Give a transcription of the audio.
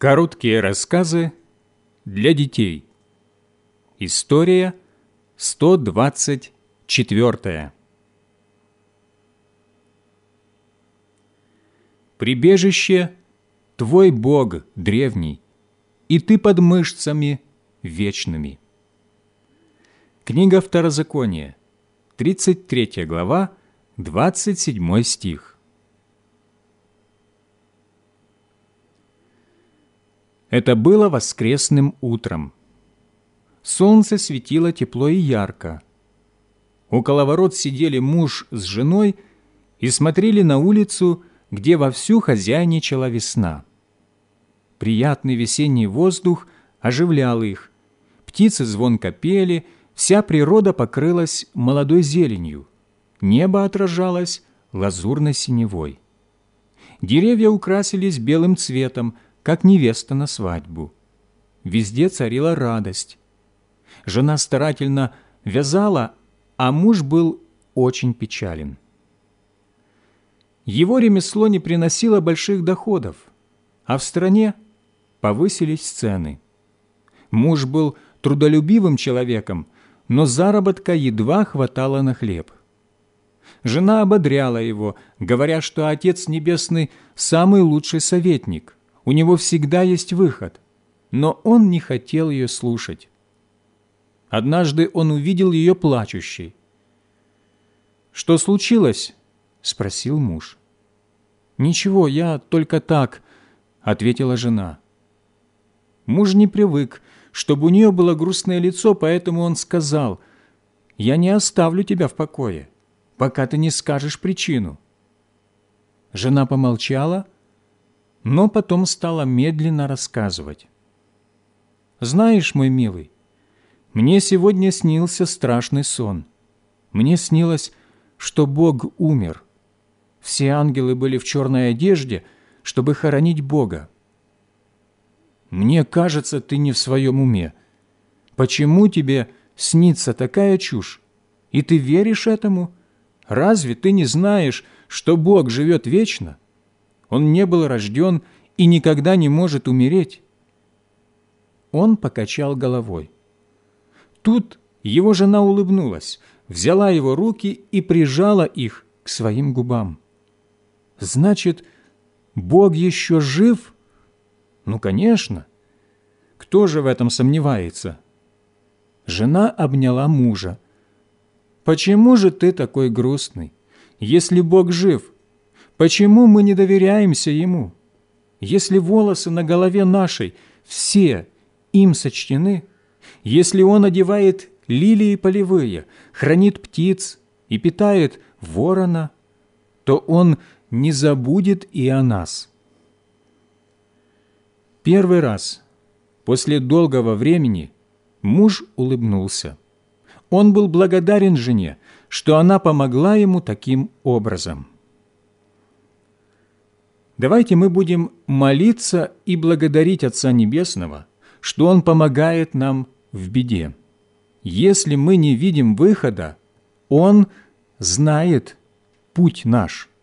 Короткие рассказы для детей. История 124. Прибежище – Твой Бог древний, и Ты под мышцами вечными. Книга Второзакония, 33 глава, 27 стих. Это было воскресным утром. Солнце светило тепло и ярко. Около ворот сидели муж с женой и смотрели на улицу, где вовсю хозяйничала весна. Приятный весенний воздух оживлял их. Птицы звонко пели, вся природа покрылась молодой зеленью. Небо отражалось лазурной синевой. Деревья украсились белым цветом – как невеста на свадьбу. Везде царила радость. Жена старательно вязала, а муж был очень печален. Его ремесло не приносило больших доходов, а в стране повысились цены. Муж был трудолюбивым человеком, но заработка едва хватало на хлеб. Жена ободряла его, говоря, что Отец Небесный – самый лучший советник – у него всегда есть выход, но он не хотел ее слушать. Однажды он увидел ее плачущей. «Что случилось?» – спросил муж. «Ничего, я только так», – ответила жена. Муж не привык, чтобы у нее было грустное лицо, поэтому он сказал, «Я не оставлю тебя в покое, пока ты не скажешь причину». Жена помолчала – но потом стала медленно рассказывать. «Знаешь, мой милый, мне сегодня снился страшный сон. Мне снилось, что Бог умер. Все ангелы были в черной одежде, чтобы хоронить Бога. Мне кажется, ты не в своем уме. Почему тебе снится такая чушь? И ты веришь этому? Разве ты не знаешь, что Бог живет вечно?» Он не был рожден и никогда не может умереть. Он покачал головой. Тут его жена улыбнулась, взяла его руки и прижала их к своим губам. «Значит, Бог еще жив?» «Ну, конечно. Кто же в этом сомневается?» Жена обняла мужа. «Почему же ты такой грустный? Если Бог жив, Почему мы не доверяемся Ему? Если волосы на голове нашей все им сочтены, если Он одевает лилии полевые, хранит птиц и питает ворона, то Он не забудет и о нас. Первый раз после долгого времени муж улыбнулся. Он был благодарен жене, что она помогла ему таким образом. Давайте мы будем молиться и благодарить Отца Небесного, что Он помогает нам в беде. Если мы не видим выхода, Он знает путь наш –